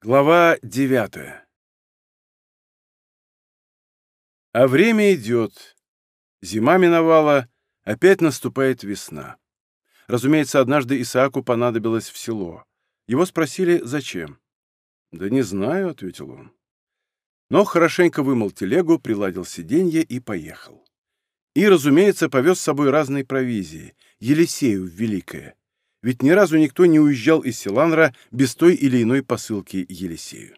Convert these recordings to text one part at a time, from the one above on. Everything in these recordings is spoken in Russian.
Глава девятая А время идет. Зима миновала, опять наступает весна. Разумеется, однажды Исааку понадобилось в село. Его спросили, зачем. «Да не знаю», — ответил он. Но хорошенько вымыл телегу, приладил сиденье и поехал. И, разумеется, повез с собой разные провизии, Елисею в Великое, ведь ни разу никто не уезжал из Силанра без той или иной посылки Елисею.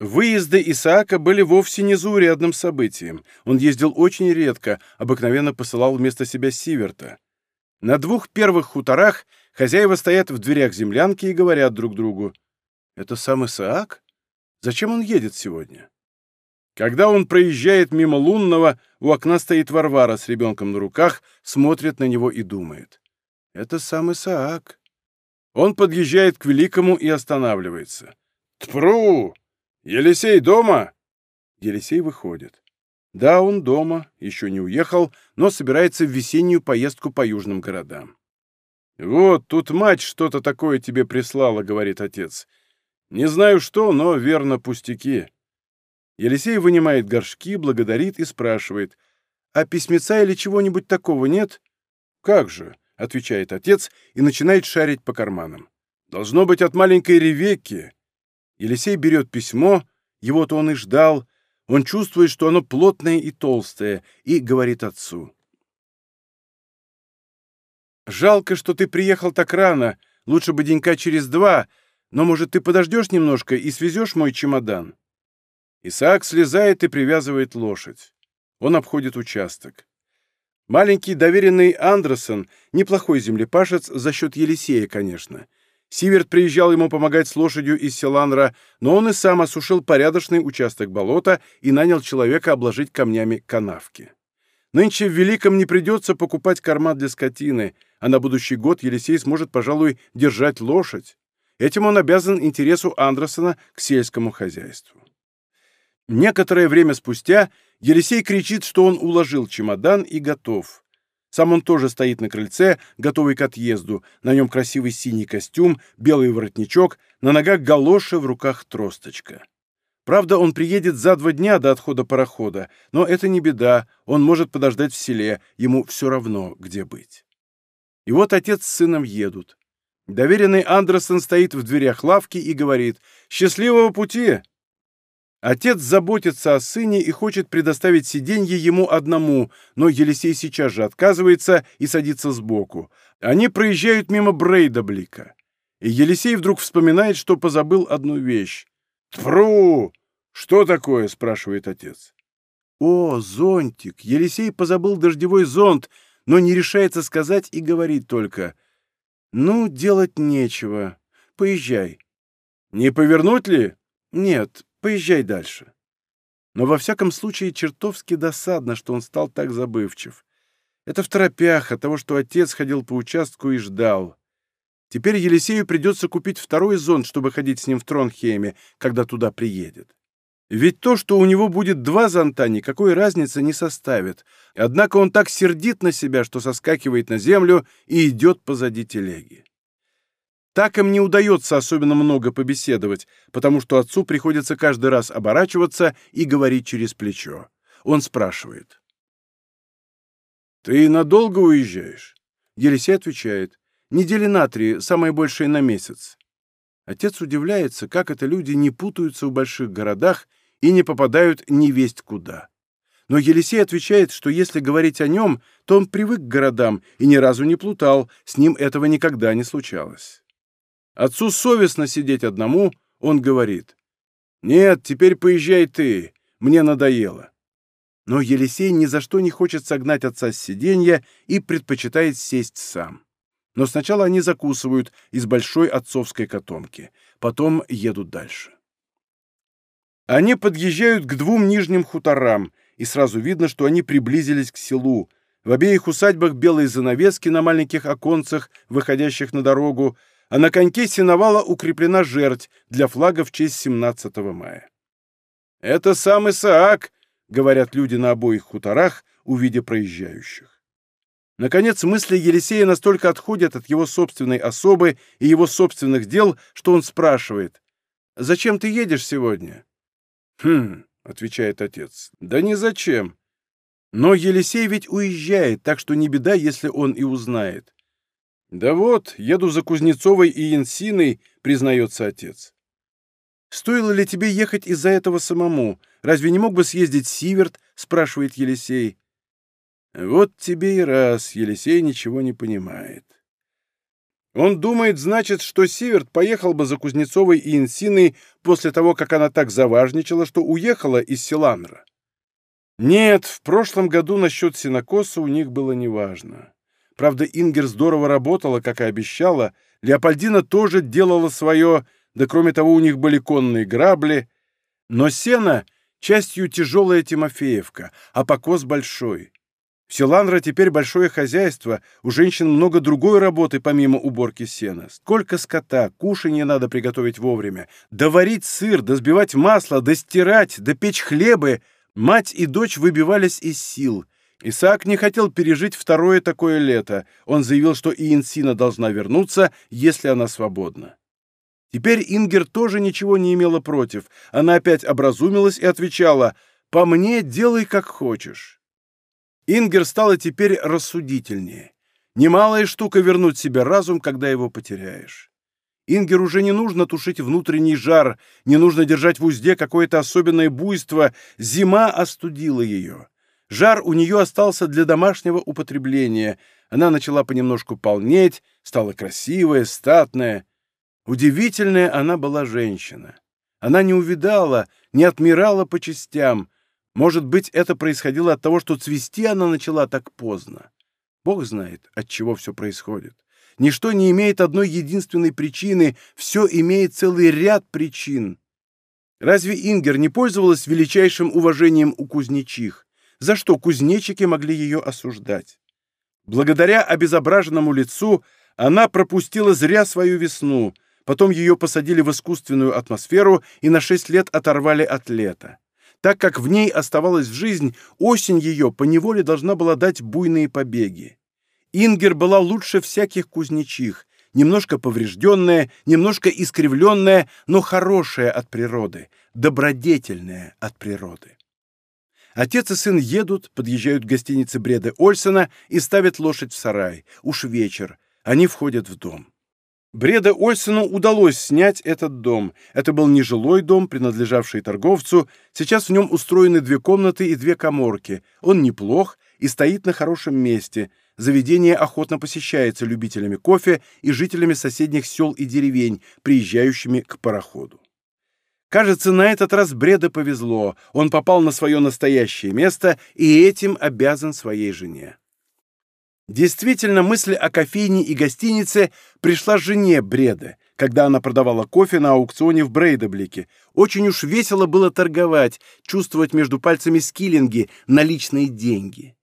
Выезды Исаака были вовсе не заурядным событием. Он ездил очень редко, обыкновенно посылал вместо себя Сиверта. На двух первых хуторах хозяева стоят в дверях землянки и говорят друг другу. «Это сам Исаак? Зачем он едет сегодня?» Когда он проезжает мимо лунного, у окна стоит Варвара с ребенком на руках, смотрит на него и думает. Это сам Исаак. Он подъезжает к Великому и останавливается. «Тпру! Елисей дома?» Елисей выходит. Да, он дома, еще не уехал, но собирается в весеннюю поездку по южным городам. «Вот, тут мать что-то такое тебе прислала», — говорит отец. «Не знаю что, но верно пустяки». Елисей вынимает горшки, благодарит и спрашивает. «А письмеца или чего-нибудь такого нет?» «Как же?» — отвечает отец и начинает шарить по карманам. «Должно быть от маленькой Ревекки». Елисей берет письмо, его-то он и ждал. Он чувствует, что оно плотное и толстое, и говорит отцу. «Жалко, что ты приехал так рано. Лучше бы денька через два. Но, может, ты подождешь немножко и свезешь мой чемодан?» Исаак слезает и привязывает лошадь. Он обходит участок. Маленький доверенный Андерсон, неплохой землепашец за счет Елисея, конечно. Сиверт приезжал ему помогать с лошадью из Селанра, но он и сам осушил порядочный участок болота и нанял человека обложить камнями канавки. Нынче в Великом не придется покупать корма для скотины, а на будущий год Елисей сможет, пожалуй, держать лошадь. Этим он обязан интересу Андерсона к сельскому хозяйству. Некоторое время спустя Елисей кричит, что он уложил чемодан и готов. Сам он тоже стоит на крыльце, готовый к отъезду. На нем красивый синий костюм, белый воротничок, на ногах галоши, в руках тросточка. Правда, он приедет за два дня до отхода парохода, но это не беда, он может подождать в селе, ему все равно, где быть. И вот отец с сыном едут. Доверенный Андерсон стоит в дверях лавки и говорит «Счастливого пути!» Отец заботится о сыне и хочет предоставить сиденье ему одному, но Елисей сейчас же отказывается и садится сбоку. Они проезжают мимо Брейдаблика. И Елисей вдруг вспоминает, что позабыл одну вещь. «Тпру! Что такое?» — спрашивает отец. «О, зонтик! Елисей позабыл дождевой зонт, но не решается сказать и говорит только. Ну, делать нечего. Поезжай». «Не повернуть ли?» «Нет, Поезжай дальше. Но во всяком случае чертовски досадно, что он стал так забывчив. Это в торопях от того, что отец ходил по участку и ждал. Теперь Елисею придется купить второй зонт, чтобы ходить с ним в Тронхейме, когда туда приедет. Ведь то, что у него будет два зонта, никакой разницы не составит. Однако он так сердит на себя, что соскакивает на землю и идет позади телеги. Так им не удается особенно много побеседовать, потому что отцу приходится каждый раз оборачиваться и говорить через плечо. Он спрашивает. «Ты надолго уезжаешь?» Елисей отвечает. «Недели на три, самое большее на месяц». Отец удивляется, как это люди не путаются в больших городах и не попадают ни весть куда. Но Елисей отвечает, что если говорить о нем, то он привык к городам и ни разу не плутал, с ним этого никогда не случалось. Отцу совестно сидеть одному, он говорит. «Нет, теперь поезжай ты, мне надоело». Но Елисей ни за что не хочет согнать отца с сиденья и предпочитает сесть сам. Но сначала они закусывают из большой отцовской котомки, потом едут дальше. Они подъезжают к двум нижним хуторам, и сразу видно, что они приблизились к селу. В обеих усадьбах белые занавески на маленьких оконцах, выходящих на дорогу, а на коньке сеновала укреплена жерть для флага в честь 17 мая. «Это сам Исаак», — говорят люди на обоих хуторах, увидя проезжающих. Наконец, мысли Елисея настолько отходят от его собственной особы и его собственных дел, что он спрашивает, зачем ты едешь сегодня?» «Хм», — отвечает отец, — «да не зачем. Но Елисей ведь уезжает, так что не беда, если он и узнает». «Да вот, еду за Кузнецовой и Янсиной», — признается отец. «Стоило ли тебе ехать из-за этого самому? Разве не мог бы съездить Сиверт?» — спрашивает Елисей. Вот тебе и раз, Елисей ничего не понимает. Он думает, значит, что Сиверт поехал бы за Кузнецовой и Инсиной после того, как она так заважничала, что уехала из Силанра. Нет, в прошлом году насчет синокоса у них было неважно. Правда, Ингер здорово работала, как и обещала, Леопольдина тоже делала свое, да кроме того у них были конные грабли. Но сено — частью тяжелая Тимофеевка, а покос большой. В Силанра теперь большое хозяйство, у женщин много другой работы, помимо уборки сена. Сколько скота, кушанье надо приготовить вовремя, доварить сыр, досбивать масло, достирать, допечь хлебы. Мать и дочь выбивались из сил. Исаак не хотел пережить второе такое лето. Он заявил, что и Инсина должна вернуться, если она свободна. Теперь Ингер тоже ничего не имела против. Она опять образумилась и отвечала «По мне делай, как хочешь». Ингер стала теперь рассудительнее. Немалая штука вернуть себе разум, когда его потеряешь. Ингер уже не нужно тушить внутренний жар, не нужно держать в узде какое-то особенное буйство. Зима остудила ее. Жар у нее остался для домашнего употребления. Она начала понемножку полнеть, стала красивая, статная. Удивительная она была женщина. Она не увидала, не отмирала по частям, может быть, это происходило от того, что цвести она начала так поздно. Бог знает, от чего все происходит. Ничто не имеет одной единственной причины, все имеет целый ряд причин. Разве Ингер не пользовалась величайшим уважением у кузнечих? За что кузнечики могли ее осуждать? Благодаря обезображенному лицу она пропустила зря свою весну, потом ее посадили в искусственную атмосферу и на шесть лет оторвали от лета. Так как в ней оставалась жизнь, осень ее поневоле должна была дать буйные побеги. Ингер была лучше всяких кузнечих, немножко поврежденная, немножко искривленная, но хорошая от природы, добродетельная от природы. Отец и сын едут, подъезжают к гостинице Бреда Ольсона и ставят лошадь в сарай. Уж вечер. Они входят в дом. Бреда Ольсену удалось снять этот дом. Это был нежилой дом, принадлежавший торговцу. Сейчас в нем устроены две комнаты и две коморки. Он неплох и стоит на хорошем месте. Заведение охотно посещается любителями кофе и жителями соседних сел и деревень, приезжающими к пароходу. Кажется, на этот раз Бреда повезло. Он попал на свое настоящее место и этим обязан своей жене. Действительно, мысль о кофейне и гостинице пришла жене Бреда, когда она продавала кофе на аукционе в Брейдаблике. Очень уж весело было торговать, чувствовать между пальцами скиллинги, наличные деньги.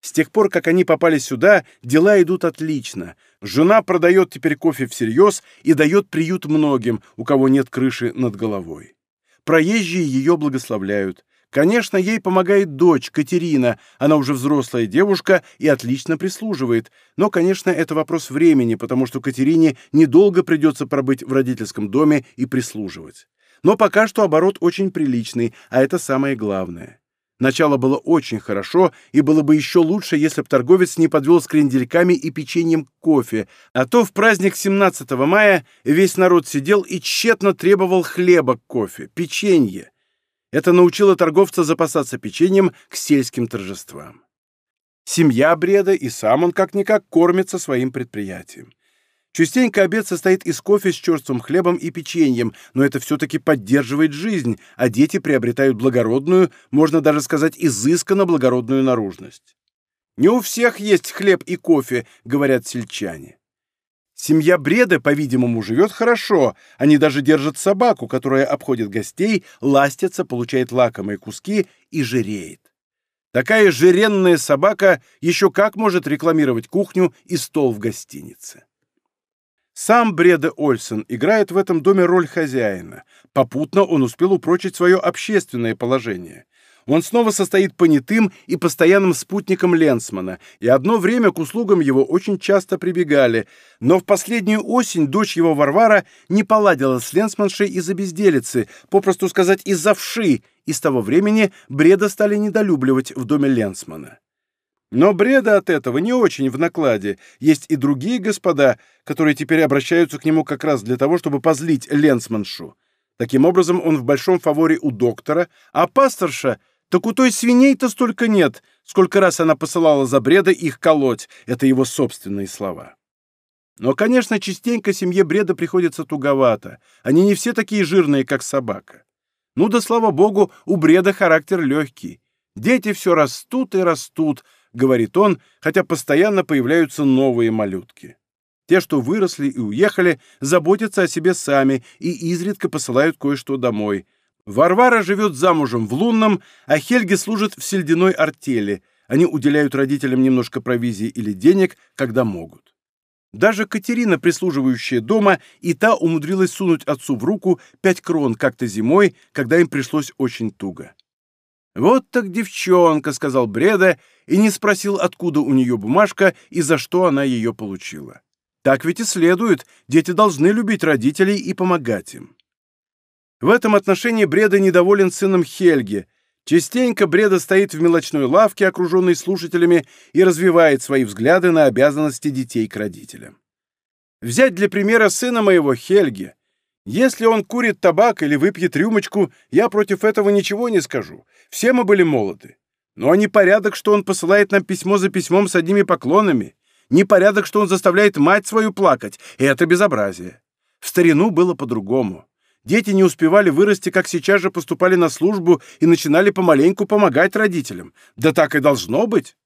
С тех пор, как они попали сюда, дела идут отлично. Жена продает теперь кофе всерьез и дает приют многим, у кого нет крыши над головой. Проезжие ее благословляют. Конечно, ей помогает дочь, Катерина, она уже взрослая девушка и отлично прислуживает, но, конечно, это вопрос времени, потому что Катерине недолго придется пробыть в родительском доме и прислуживать. Но пока что оборот очень приличный, а это самое главное. Начало было очень хорошо, и было бы еще лучше, если б торговец не подвел с крендельками и печеньем кофе, а то в праздник 17 мая весь народ сидел и тщетно требовал хлеба к кофе, печенье. Это научило торговца запасаться печеньем к сельским торжествам. Семья Бреда и сам он как-никак кормится своим предприятием. Частенько обед состоит из кофе с черствым хлебом и печеньем, но это все-таки поддерживает жизнь, а дети приобретают благородную, можно даже сказать, изысканно благородную наружность. «Не у всех есть хлеб и кофе», — говорят сельчане. Семья Бреда, по-видимому, живет хорошо. Они даже держат собаку, которая обходит гостей, ластится, получает лакомые куски и жиреет. Такая жиренная собака еще как может рекламировать кухню и стол в гостинице. Сам Бреда Ольсен играет в этом доме роль хозяина. Попутно он успел упрочить свое общественное положение. Он снова состоит понятым и постоянным спутником Ленсмана, и одно время к услугам его очень часто прибегали, но в последнюю осень дочь его Варвара не поладила с Ленсманшей из-за безделицы, попросту сказать, из-за вши, и с того времени Бреда стали недолюбливать в доме Ленсмана. Но Бреда от этого не очень в накладе. Есть и другие господа, которые теперь обращаются к нему как раз для того, чтобы позлить Ленсманшу. Таким образом, он в большом фаворе у доктора, а пасторша так у той свиней-то столько нет, сколько раз она посылала за бреда их колоть. Это его собственные слова. Но, конечно, частенько семье бреда приходится туговато. Они не все такие жирные, как собака. Ну да, слава богу, у бреда характер легкий. Дети все растут и растут, говорит он, хотя постоянно появляются новые малютки. Те, что выросли и уехали, заботятся о себе сами и изредка посылают кое-что домой – Варвара живет замужем в Лунном, а Хельге служит в сельдяной артели. Они уделяют родителям немножко провизии или денег, когда могут. Даже Катерина, прислуживающая дома, и та умудрилась сунуть отцу в руку пять крон как-то зимой, когда им пришлось очень туго. «Вот так девчонка», — сказал Бреда, и не спросил, откуда у нее бумажка и за что она ее получила. «Так ведь и следует, дети должны любить родителей и помогать им». В этом отношении Бреда недоволен сыном Хельги. Частенько Бреда стоит в мелочной лавке, окруженной слушателями, и развивает свои взгляды на обязанности детей к родителям. Взять для примера сына моего Хельги. Если он курит табак или выпьет рюмочку, я против этого ничего не скажу. Все мы были молоды. Но не порядок, что он посылает нам письмо за письмом с одними поклонами. Не порядок, что он заставляет мать свою плакать. И это безобразие. В старину было по-другому. Дети не успевали вырасти, как сейчас же поступали на службу и начинали помаленьку помогать родителям. Да так и должно быть.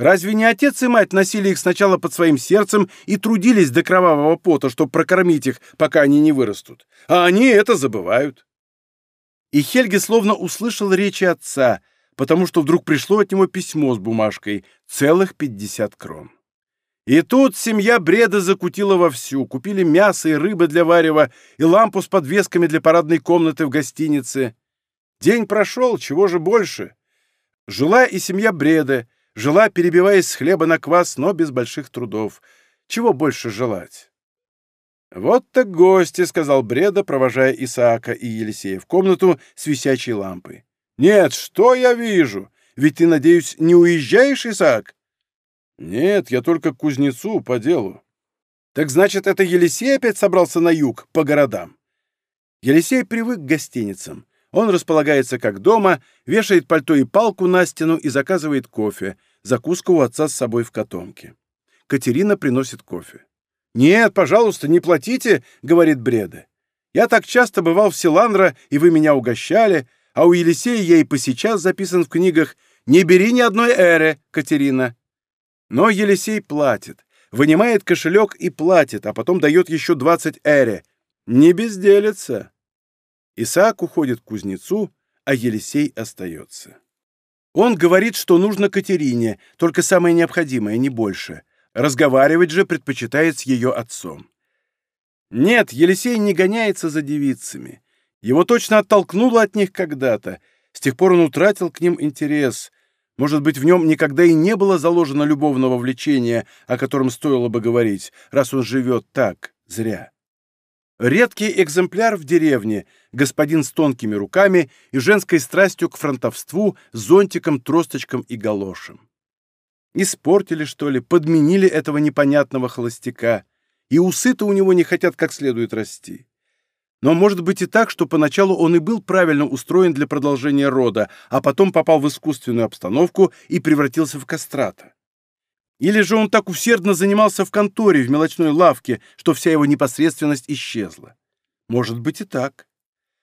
Разве не отец и мать носили их сначала под своим сердцем и трудились до кровавого пота, чтобы прокормить их, пока они не вырастут? А они это забывают. И Хельги словно услышал речи отца, потому что вдруг пришло от него письмо с бумажкой, целых пятьдесят крон. И тут семья Бреда закутила вовсю. Купили мясо и рыбы для варева, и лампу с подвесками для парадной комнаты в гостинице. День прошел, чего же больше? Жила и семья Бреда, жила, перебиваясь с хлеба на квас, но без больших трудов. Чего больше желать? «Вот так гости», — сказал Бреда, провожая Исаака и Елисея в комнату с висячей лампой. «Нет, что я вижу? Ведь ты, надеюсь, не уезжаешь, Исаак?» «Нет, я только к кузнецу по делу». «Так значит, это Елисей опять собрался на юг, по городам?» Елисей привык к гостиницам. Он располагается как дома, вешает пальто и палку на стену и заказывает кофе. Закуска у отца с собой в котомке. Катерина приносит кофе. «Нет, пожалуйста, не платите», — говорит Бреда. «Я так часто бывал в Силандро, и вы меня угощали, а у Елисея я и по сейчас записан в книгах «Не бери ни одной эры, Катерина». Но Елисей платит, вынимает кошелек и платит, а потом дает еще 20 эре. Не безделится. Исаак уходит к кузнецу, а Елисей остается. Он говорит, что нужно Катерине, только самое необходимое, не больше. Разговаривать же предпочитает с ее отцом. Нет, Елисей не гоняется за девицами. Его точно оттолкнуло от них когда-то. С тех пор он утратил к ним интерес. Может быть, в нем никогда и не было заложено любовного влечения, о котором стоило бы говорить, раз он живет так, зря. Редкий экземпляр в деревне, господин с тонкими руками и женской страстью к фронтовству, зонтиком, тросточком и галошем. Испортили, что ли, подменили этого непонятного холостяка, и усы-то у него не хотят как следует расти. Но может быть и так, что поначалу он и был правильно устроен для продолжения рода, а потом попал в искусственную обстановку и превратился в кастрата. Или же он так усердно занимался в конторе, в мелочной лавке, что вся его непосредственность исчезла. Может быть и так.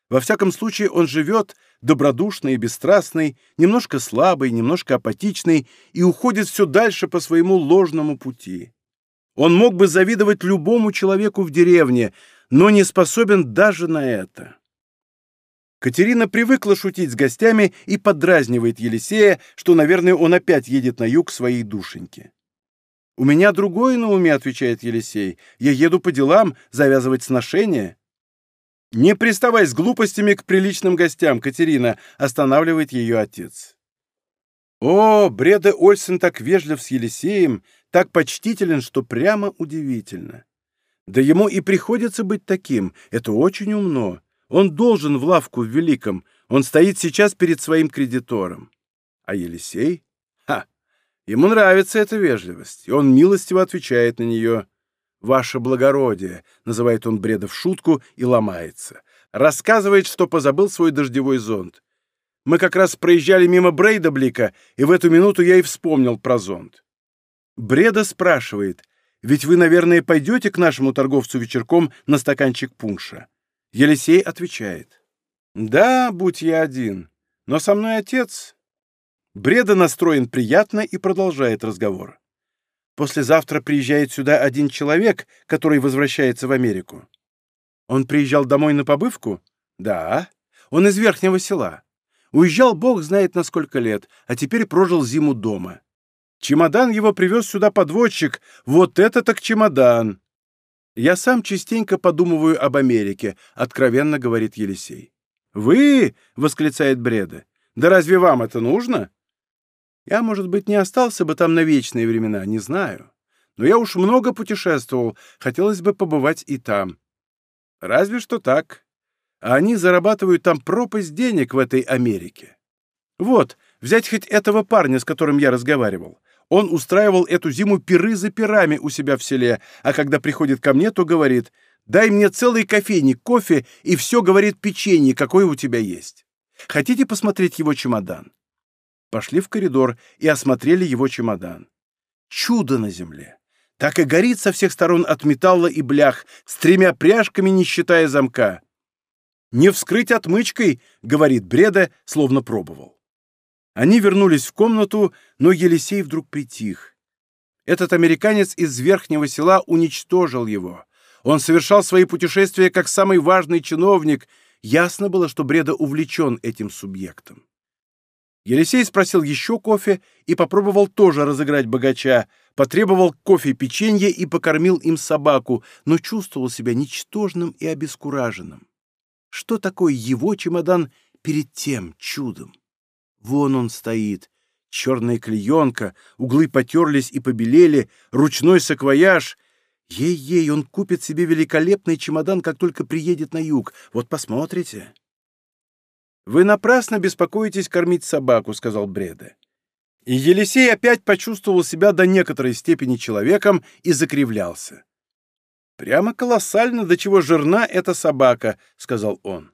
Во всяком случае, он живет добродушный и бесстрастный, немножко слабый, немножко апатичный и уходит все дальше по своему ложному пути. Он мог бы завидовать любому человеку в деревне, но не способен даже на это. Катерина привыкла шутить с гостями и подразнивает Елисея, что, наверное, он опять едет на юг своей душеньки. «У меня другое на уме», — отвечает Елисей. «Я еду по делам, завязывать сношения». «Не приставай с глупостями к приличным гостям, Катерина», — останавливает ее отец. О, Бреда Ольсен так вежлив с Елисеем, так почтителен, что прямо удивительно. Да ему и приходится быть таким, это очень умно. Он должен в лавку в Великом, он стоит сейчас перед своим кредитором. А Елисей? Ему нравится эта вежливость, и он милостиво отвечает на нее. «Ваше благородие», — называет он Бреде в шутку и ломается. Рассказывает, что позабыл свой дождевой зонт. Мы как раз проезжали мимо Брейдаблика, и в эту минуту я и вспомнил про зонт. Бреде спрашивает, ведь вы, наверное, пойдете к нашему торговцу вечерком на стаканчик пунша? Елисей отвечает, да, будь я один, но со мной отец. Бреде настроен приятно и продолжает разговор. Послезавтра приезжает сюда один человек, который возвращается в Америку. Он приезжал домой на побывку? Да. Он из верхнего села. Уезжал бог знает на сколько лет, а теперь прожил зиму дома. Чемодан его привез сюда подводчик. Вот это так чемодан! Я сам частенько подумываю об Америке, откровенно говорит Елисей. «Вы?» — восклицает Бреда. «Да разве вам это нужно?» Я, может быть, не остался бы там на вечные времена, не знаю. Но я уж много путешествовал, хотелось бы побывать и там. Разве что так. А они зарабатывают там пропасть денег в этой Америке. Вот, взять хоть этого парня, с которым я разговаривал. Он устраивал эту зиму пиры за пирами у себя в селе, а когда приходит ко мне, то говорит, «Дай мне целый кофейник кофе и все, говорит, печенье, какое у тебя есть. Хотите посмотреть его чемодан?» Пошли в коридор и осмотрели его чемодан. Чудо на земле! Так и горит со всех сторон от металла и блях, с тремя пряжками, не считая замка. «Не вскрыть отмычкой», — говорит Бреда, словно пробовал. Они вернулись в комнату, но Елисей вдруг притих. Этот американец из верхнего села уничтожил его. Он совершал свои путешествия как самый важный чиновник. Ясно было, что Бреда увлечен этим субъектом. Елисей спросил еще кофе и попробовал тоже разыграть богача, потребовал кофе печенье и покормил им собаку, но чувствовал себя ничтожным и обескураженным. Что такое его чемодан перед тем чудом? Вон он стоит, черная клеенка, углы потерлись и побелели, ручной саквояж. Ей-ей, он купит себе великолепный чемодан, как только приедет на юг. Вот посмотрите. «Вы напрасно беспокоитесь кормить собаку», — сказал Бреда. И Елисей опять почувствовал себя до некоторой степени человеком и закривлялся. «Прямо колоссально, до чего жирна эта собака», — сказал он.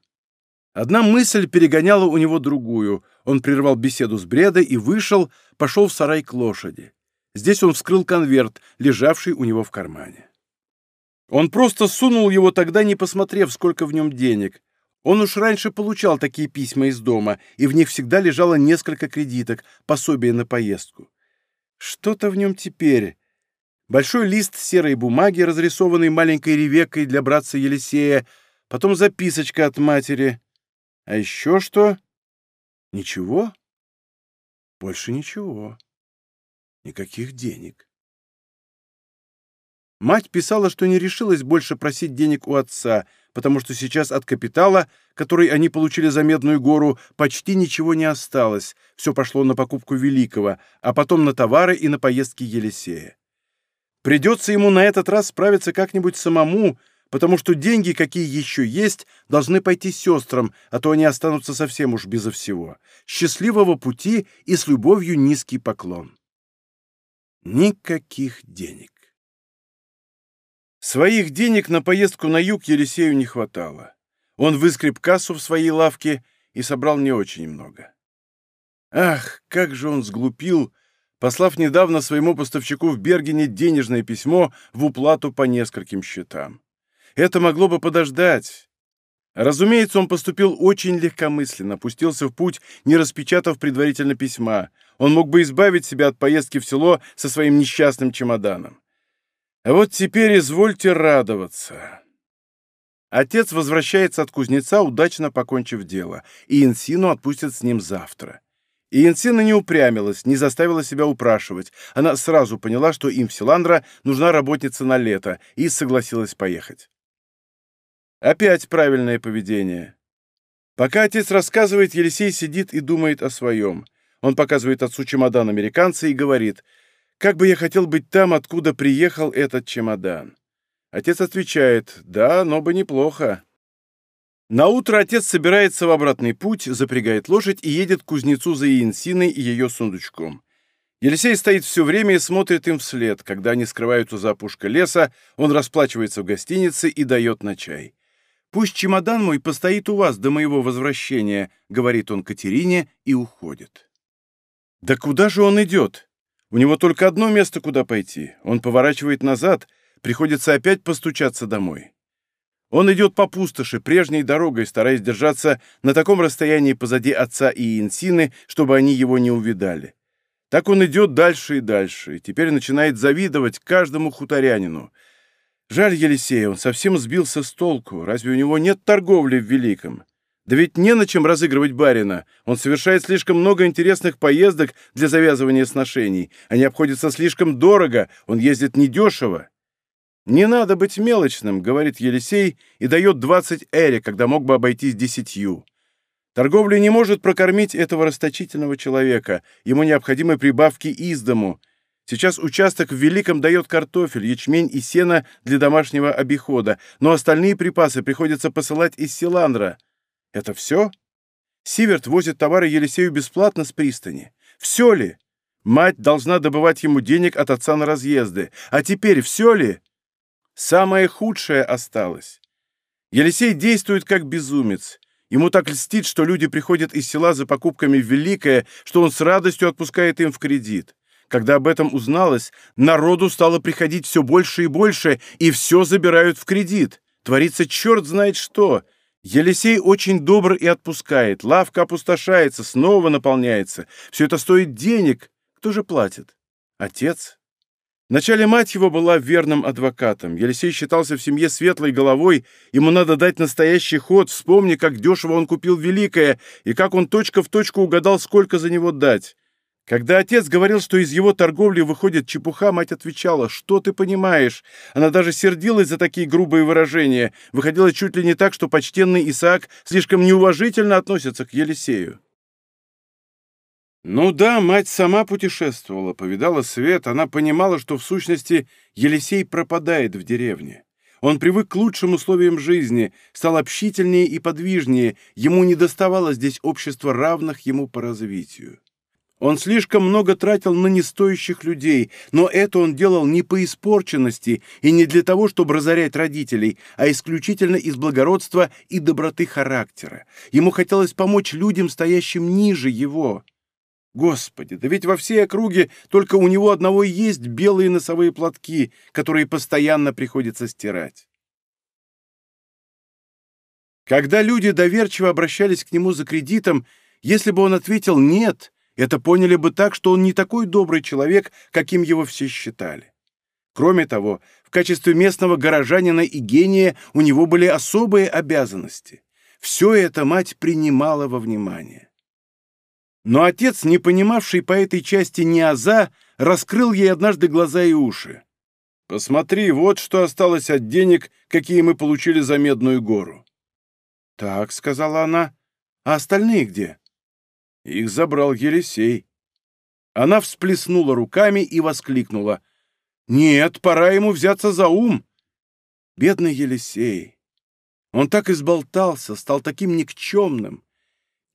Одна мысль перегоняла у него другую. Он прервал беседу с Бреда и вышел, пошел в сарай к лошади. Здесь он вскрыл конверт, лежавший у него в кармане. Он просто сунул его тогда, не посмотрев, сколько в нем денег. Он уж раньше получал такие письма из дома, и в них всегда лежало несколько кредиток, пособие на поездку. Что-то в нем теперь. Большой лист серой бумаги, разрисованный маленькой Ревеккой для братца Елисея, потом записочка от матери. А еще что? Ничего? Больше ничего. Никаких денег. Мать писала, что не решилась больше просить денег у отца — потому что сейчас от капитала, который они получили за Медную гору, почти ничего не осталось, все пошло на покупку Великого, а потом на товары и на поездки Елисея. Придется ему на этот раз справиться как-нибудь самому, потому что деньги, какие еще есть, должны пойти сестрам, а то они останутся совсем уж безо всего. Счастливого пути и с любовью низкий поклон. Никаких денег. Своих денег на поездку на юг Елисею не хватало. Он выскреб кассу в своей лавке и собрал не очень много. Ах, как же он сглупил, послав недавно своему поставщику в Бергене денежное письмо в уплату по нескольким счетам. Это могло бы подождать. Разумеется, он поступил очень легкомысленно, пустился в путь, не распечатав предварительно письма. Он мог бы избавить себя от поездки в село со своим несчастным чемоданом. А вот теперь извольте радоваться. Отец возвращается от кузнеца, удачно покончив дело, и Инсину отпустят с ним завтра. И Инсина не упрямилась, не заставила себя упрашивать. Она сразу поняла, что им в Силандра нужна работница на лето, и согласилась поехать. Опять правильное поведение. Пока отец рассказывает, Елисей сидит и думает о своем. Он показывает отцу чемодан американца и говорит, «Как бы я хотел быть там, откуда приехал этот чемодан». Отец отвечает, «Да, но бы неплохо». На утро отец собирается в обратный путь, запрягает лошадь и едет к кузнецу за Иенсиной и ее сундучком. Елисей стоит все время и смотрит им вслед. Когда они скрываются за опушкой леса, он расплачивается в гостинице и дает на чай. «Пусть чемодан мой постоит у вас до моего возвращения», — говорит он Катерине и уходит. Да куда же он идет? У него только одно место, куда пойти. Он поворачивает назад, приходится опять постучаться домой. Он идет по пустоши, прежней дорогой, стараясь держаться на таком расстоянии позади отца и Инсины, чтобы они его не увидали. Так он идет дальше и дальше, и теперь начинает завидовать каждому хуторянину. Жаль Елисея, он совсем сбился с толку. Разве у него нет торговли в Великом? Да ведь не на чем разыгрывать барина. Он совершает слишком много интересных поездок для завязывания сношений. Они обходятся слишком дорого, он ездит недешево. «Не надо быть мелочным», — говорит Елисей, и дает 20 эри, когда мог бы обойтись десятью. Торговля не может прокормить этого расточительного человека. Ему необходимы прибавки из дому. Сейчас участок в Великом дает картофель, ячмень и сено для домашнего обихода, но остальные припасы приходится посылать из Силандра. Это все? Сиверт возит товары Елисею бесплатно с пристани. Все ли? Мать должна добывать ему денег от отца на разъезды. А теперь все ли? Самое худшее осталось. Елисей действует как безумец. Ему так льстит, что люди приходят из села за покупками в Великое, что он с радостью отпускает им в кредит. Когда об этом узналось, народу стало приходить все больше и больше, и все забирают в кредит. Творится черт знает что. Елисей очень добр и отпускает. Лавка опустошается, снова наполняется. Все это стоит денег. Кто же платит? Отец? Вначале мать его была верным адвокатом. Елисей считался в семье светлой головой, ему надо дать настоящий ход, вспомни, как дешево он купил Великое, и как он точка в точку угадал, сколько за него дать. Когда отец говорил, что из его торговли выходит чепуха, мать отвечала, «Что ты понимаешь?» Она даже сердилась за такие грубые выражения. Выходило чуть ли не так, что почтенный Исаак слишком неуважительно относится к Елисею. Ну да, мать сама путешествовала, повидала свет, она понимала, что в сущности Елисей пропадает в деревне. Он привык к лучшим условиям жизни, стал общительнее и подвижнее, ему не доставало здесь общества равных ему по развитию. Он слишком много тратил на нестоящих людей, но это он делал не по испорченности и не для того, чтобы разорять родителей, а исключительно из благородства и доброты характера. Ему хотелось помочь людям, стоящим ниже его. Господи, да ведь во всей округе только у него одного и есть белые носовые платки, которые постоянно приходится стирать. Когда люди доверчиво обращались к нему за кредитом, если бы он ответил «нет», это поняли бы так, что он не такой добрый человек, каким его все считали. Кроме того, в качестве местного горожанина и гения у него были особые обязанности. Все это мать принимала во внимание. Но отец, не понимавший по этой части ни аза, раскрыл ей однажды глаза и уши. «Посмотри, вот что осталось от денег, какие мы получили за Медную гору». «Так», — сказала она, — «а остальные где?» Их забрал Елисей. Она всплеснула руками и воскликнула. «Нет, пора ему взяться за ум!» Бедный Елисей! Он так изболтался, стал таким никчемным.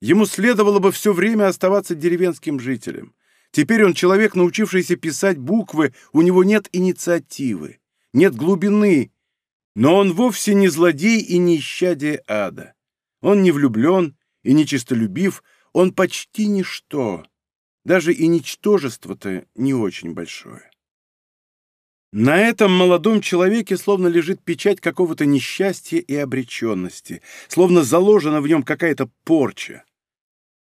Ему следовало бы все время оставаться деревенским жителем. Теперь он человек, научившийся писать буквы, у него нет инициативы, нет глубины. Но он вовсе не злодей и не исчадие ада. Он не влюблен и не честолюбив, он почти ничто. Даже и ничтожество-то не очень большое. На этом молодом человеке словно лежит печать какого-то несчастья и обреченности, словно заложена в нем какая-то порча.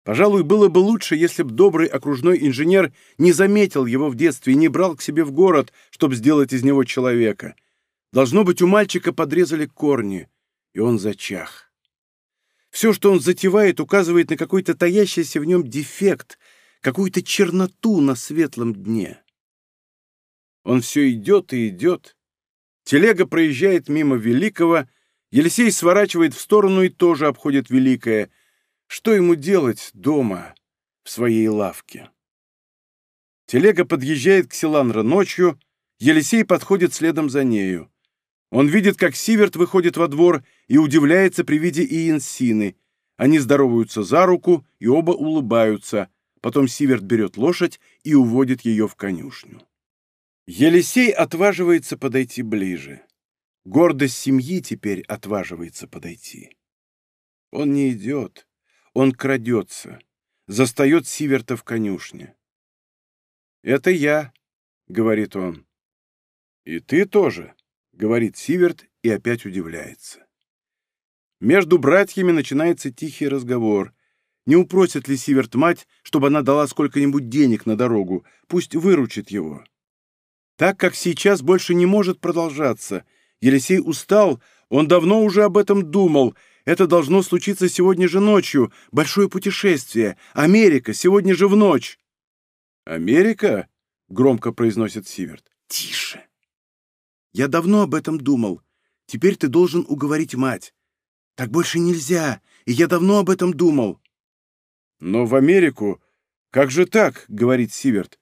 Пожалуй, было бы лучше, если б добрый окружной инженер не заметил его в детстве и не брал к себе в город, чтобы сделать из него человека. Должно быть, у мальчика подрезали корни, и он зачах. Все, что он затевает, указывает на какой-то таящийся в нем дефект, какую-то черноту на светлом дне. Он все идет и идет. Телега проезжает мимо Великого, Елисей сворачивает в сторону и тоже обходит Великое. Что ему делать дома, в своей лавке? Телега подъезжает к Силанра ночью, Елисей подходит следом за нею. Он видит, как Сиверт выходит во двор и удивляется при виде Иенсины. Они здороваются за руку и оба улыбаются. Потом Сиверт берет лошадь и уводит ее в конюшню. Елисей отваживается подойти ближе. Гордость семьи теперь отваживается подойти. Он не идет, он крадется, застает Сиверта в конюшне. «Это я», — говорит он. «И ты тоже», — говорит Сиверт и опять удивляется. Между братьями начинается тихий разговор. Не упросит ли Сиверт мать, чтобы она дала сколько-нибудь денег на дорогу, пусть выручит его. Так как сейчас больше не может продолжаться. Елисей устал, он давно уже об этом думал. Это должно случиться сегодня же ночью. Большое путешествие. Америка, сегодня же в ночь. «Америка?» — громко произносит Сиверт. «Тише!» «Я давно об этом думал. Теперь ты должен уговорить мать. Так больше нельзя, и я давно об этом думал». «Но в Америку? Как же так?» — говорит Сиверт.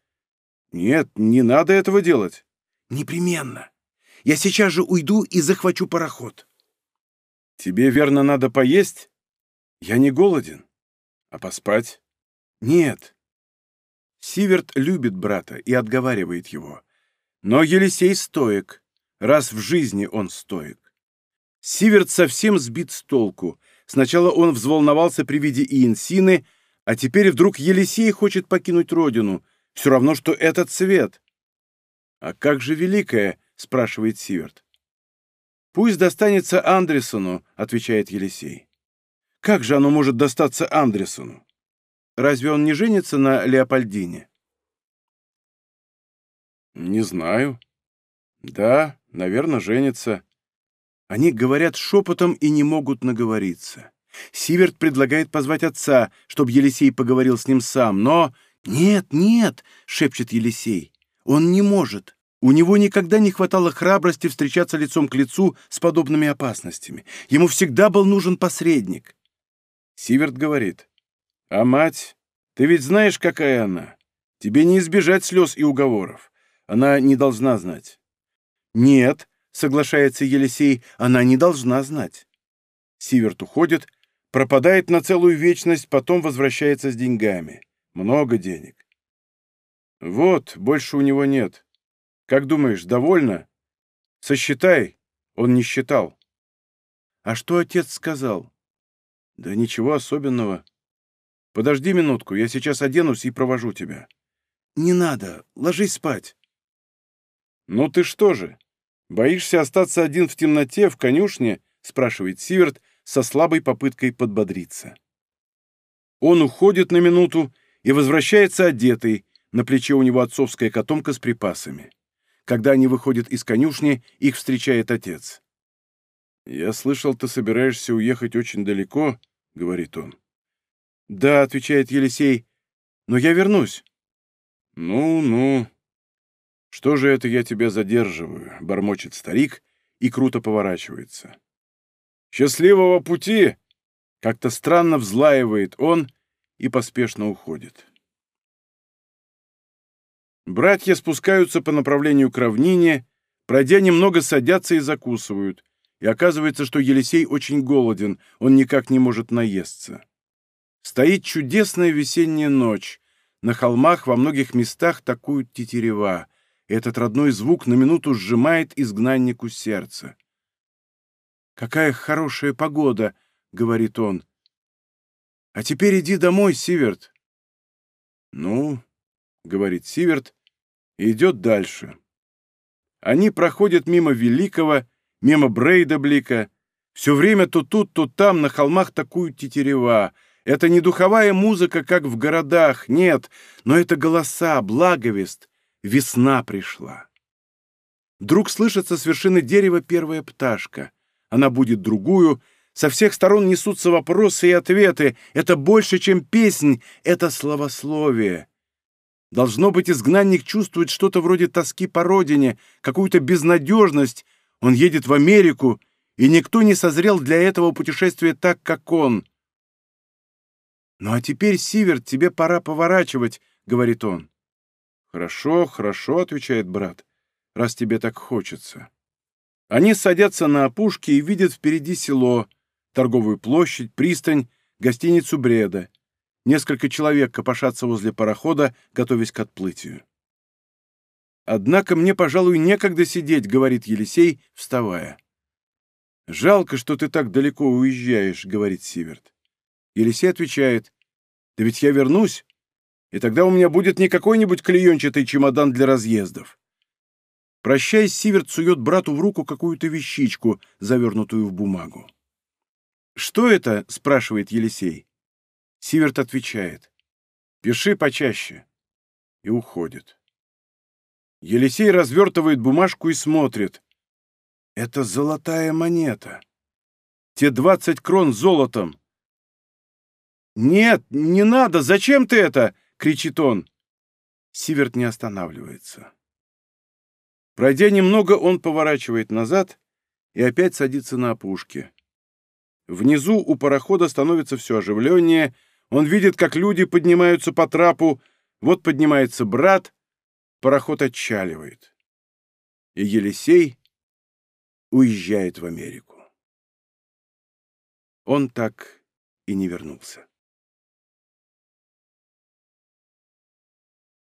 «Нет, не надо этого делать». «Непременно. Я сейчас же уйду и захвачу пароход». «Тебе, верно, надо поесть? Я не голоден. А поспать?» «Нет, Сиверт любит брата и отговаривает его. Но Елисей стоек. Раз в жизни он стоек. Сиверт совсем сбит с толку. Сначала он взволновался при виде Иенсины, а теперь вдруг Елисей хочет покинуть родину. Все равно, что этот цвет. «А как же Великая?» — спрашивает Сиверт. «Пусть достанется Андресону», — отвечает Елисей. «Как же оно может достаться Андресону?» Разве он не женится на Леопольдине? Не знаю. Да, наверное, женится. Они говорят шепотом и не могут наговориться. Сиверт предлагает позвать отца, чтобы Елисей поговорил с ним сам, но... «Нет, нет!» — шепчет Елисей. «Он не может. У него никогда не хватало храбрости встречаться лицом к лицу с подобными опасностями. Ему всегда был нужен посредник». Сиверт говорит. А мать? Ты ведь знаешь, какая она? Тебе не избежать слез и уговоров. Она не должна знать. Нет, соглашается Елисей, она не должна знать. Сиверт уходит, пропадает на целую вечность, потом возвращается с деньгами. Много денег. Вот, больше у него нет. Как думаешь, довольно? Сосчитай. Он не считал. А что отец сказал? Да ничего особенного. Подожди минутку, я сейчас оденусь и провожу тебя». «Не надо, ложись спать». «Ну ты что же, боишься остаться один в темноте, в конюшне?» — спрашивает Сиверт со слабой попыткой подбодриться. Он уходит на минуту и возвращается одетый, на плече у него отцовская котомка с припасами. Когда они выходят из конюшни, их встречает отец. «Я слышал, ты собираешься уехать очень далеко», — говорит он. «Да», — отвечает Елисей, — «но я вернусь». «Ну, ну, что же это я тебя задерживаю?» — бормочет старик и круто поворачивается. «Счастливого пути!» — как-то странно взлаивает он и поспешно уходит. Братья спускаются по направлению к равнине, пройдя немного, садятся и закусывают, и оказывается, что Елисей очень голоден, он никак не может наесться. Стоит чудесная весенняя ночь. На холмах во многих местах такуют тетерева. Этот родной звук на минуту сжимает изгнаннику сердце. «Какая хорошая погода!» — говорит он. «А теперь иди домой, Сиверт». «Ну», — говорит Сиверт, и идет дальше. Они проходят мимо Великого, мимо Брейдаблика. Все время то тут, то там на холмах токуют тетерева — это не духовая музыка, как в городах, нет, но это голоса, благовест. Весна пришла. Вдруг слышится с вершины дерева первая пташка. Она будет другую. Со всех сторон несутся вопросы и ответы. Это больше, чем песнь, это словословие. Должно быть, изгнанник чувствует что-то вроде тоски по родине, какую-то безнадежность. Он едет в Америку, и никто не созрел для этого путешествия так, как он. «Ну а теперь, Сиверт, тебе пора поворачивать», — говорит он. «Хорошо, хорошо», — отвечает брат, — «раз тебе так хочется». Они садятся на опушке и видят впереди село, торговую площадь, пристань, гостиницу Бреда. Несколько человек копошатся возле парохода, готовясь к отплытию. «Однако мне, пожалуй, некогда сидеть», — говорит Елисей, вставая. «Жалко, что ты так далеко уезжаешь», — говорит Сиверт. Елисей отвечает, «Да ведь я вернусь, и тогда у меня будет не какой-нибудь клеенчатый чемодан для разъездов». Прощаясь, Сиверт сует брату в руку какую-то вещичку, завернутую в бумагу. «Что это?» — спрашивает Елисей. Сиверт отвечает. «Пиши почаще». И уходит. Елисей развертывает бумажку и смотрит. Это золотая монета. Те двадцать крон золотом. «Нет, не надо! Зачем ты это?» — кричит он. Сиверт не останавливается. Пройдя немного, он поворачивает назад и опять садится на опушке. Внизу у парохода становится все оживленнее, он видит, как люди поднимаются по трапу, вот поднимается брат, пароход отчаливает. И Елисей уезжает в Америку. Он так и не вернулся.